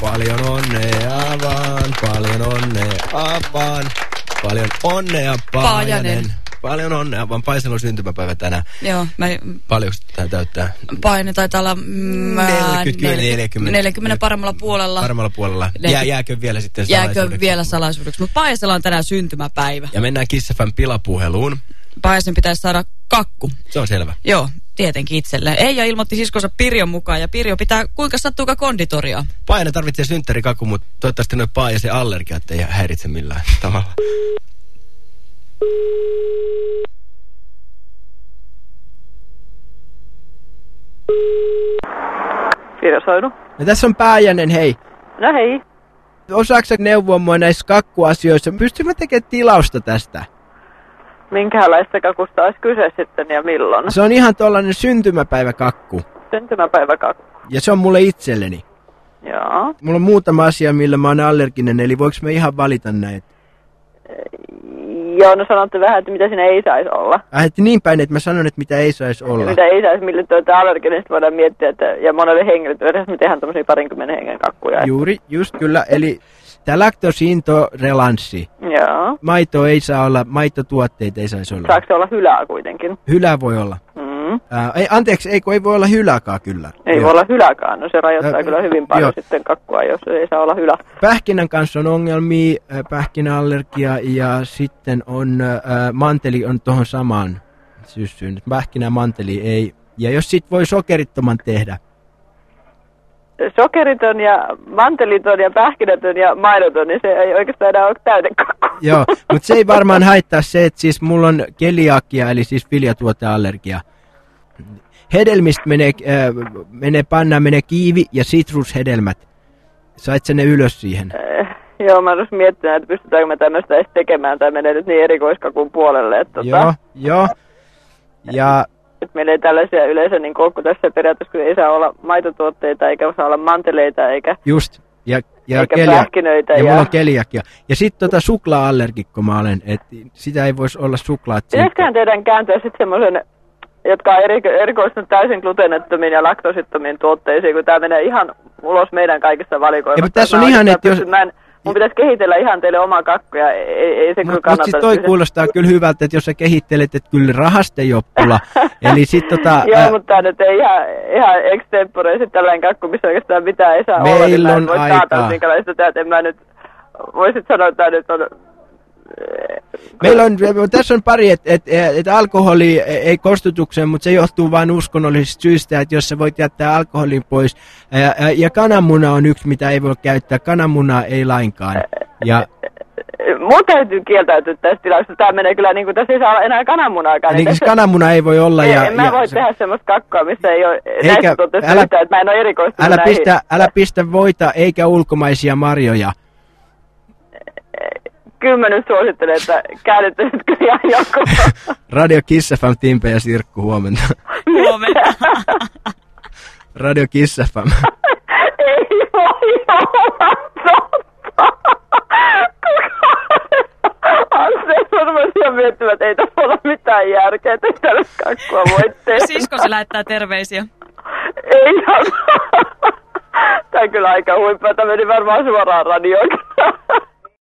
Paljon onnea vaan, paljon onnea vaan. Paljon onnea, Paajanen. Paljon onnea, vaan Paisella on syntymäpäivä tänään. Joo, mä... Paljonko tämä täyttää? Paine taitaa olla... Mm, 40, 40, 40 paremmalla puolella. Paremmalla puolella. Jää, jääkö vielä sitten salaisuudeksi? Jääkö vielä salaisuudeksi, mutta Paisella on tänään syntymäpäivä. Ja mennään Kissafan pilapuheluun. Paajasen pitäisi saada kakku. Se on selvä. Joo, tietenkin itselleen. Eija ilmoitti siskonsa Pirjon mukaan ja Pirjo pitää kuinka sattuuka konditoria. Paine tarvitsee synttärikakku, mutta toivottavasti noin Paajasen allergiat ei häiritse millään tavalla. Pirjo Soinu. No tässä on Pääjänen, hei. No hei. Osaatko neuvoa mua näissä kakkuasioissa? Pystymme tekemään tilausta tästä? Minkälaista kakusta olisi kyse sitten ja milloin? Se on ihan tuollainen syntymäpäiväkakku. Syntymäpäiväkakku. Ja se on mulle itselleni. Joo. Mulla on muutama asia, millä mä oon allerginen, eli voiko me ihan valita näitä? Joo, no sanotte vähän, että mitä siinä ei saisi olla. Äh, että niin päin, että mä sanon, että mitä ei saisi olla. Mitä ei saisi, millä tuota allerginen, voidaan miettiä, että, ja monelle hengelle että me tehdään tämmöisiä parinkymmenen hengen kakkuja. Juuri, just kyllä, eli tämä laktosiintorelanssi. Joo. Maito ei saa olla, maitotuotteita ei saisi olla. Saako se olla hylää kuitenkin? Hylää voi olla. Mm. Ää, ei, anteeksi, ei, kun ei voi olla hyläkaa kyllä. Ei Joo. voi olla hyläkaan, no se rajoittaa Ää, kyllä hyvin paljon jo. sitten kakkua, jos ei saa olla hylä. Pähkinän kanssa on ongelmia, pähkinäallergia ja sitten on, ää, manteli on tuohon samaan syssyyn. Pähkinä manteli ei, ja jos sit voi sokerittoman tehdä, sokeriton ja manteliton ja pähkinätön ja maidoton, niin se ei oikeastaan enää ole täytekakku. Joo, mutta se ei varmaan haittaa se, että siis mulla on keliakia, eli siis viljatuoteallergia. Hedelmistä menee, äh, menee panna, menee kiivi ja sitrushedelmät. Sait sen ne ylös siihen? Äh, joo, mä olisin miettinyt, että pystytäänkö me tämmöistä edes tekemään, tai menee nyt niin erikoiskakun puolelle. Että tota... Joo, joo. Ja meillä ei tällaisia yleensä niin koukku tässä periaatteessa, kun ei saa olla maitotuotteita, eikä saa olla manteleita, eikä, Just. Ja, ja, eikä kelia, pähkinöitä. Ja, ja mulla on keliakia. Ja sitten tota suklaa-allergikko mä olen, että sitä ei voisi olla suklaat. Pitäisiköhän teidän kääntyä sitten semmoisen, jotka on eri, erikoistunut täysin gluteenettomiin ja laktosittomiin tuotteisiin, kun tämä menee ihan ulos meidän kaikista valikoimista. Ja, tässä on ihan, että jos... Mä en, Mun pitäisi kehitellä ihan teille oma kakku ja ei, ei se no, kyllä kannata. Mutta toi kuulostaa kyllä hyvältä, että jos sä kehittelet, että kyllä rahasta joppula. Eli sit tota... Joo, ää... mutta nyt ei ihan, ihan extempore sitten tällainen kakku, missä oikeastaan mitään ei saa Meillä olla. Meillä niin on aikaa. Taata, minkälaista en mä nyt... Voisit sanoa, että nyt on Meillä on, tässä on pari, että et, et alkoholi ei kostutukseen, mutta se johtuu vain uskonnollisista syistä, että jos sä voit jättää alkoholin pois. Ja, ja kananmuna on yksi, mitä ei voi käyttää. Kananmuna ei lainkaan. Ja, Mun täytyy kieltäytyä tästä tilasta. Tämä menee kyllä niin kuin tässä ei saa olla enää kananmunaakaan. Niin, niin tässä... kananmuna ei voi olla. Ei, ja, en mä ja voi se... tehdä semmoista kakkoa, missä ei ole eikä, näistä älä, yhtä, että mä en ole erikoistunut älä pistä, älä pistä voita eikä ulkomaisia marjoja kyllä mä nyt suosittelen, että käännytte nyt kyllä ihan joku. Radio Kiss FM, Timpe ja Sirkku, huomenta. Huomenta. Radio Kiss FM. Ei voi olla totta. Anse varmaan miettimään, että ei tässä ole mitään järkeä, että ei tälle kakkua voi tehdä. Sisko se lähettää terveisiä. Ei Tämä on kyllä aika huippua, että meni varmaan suoraan radioon.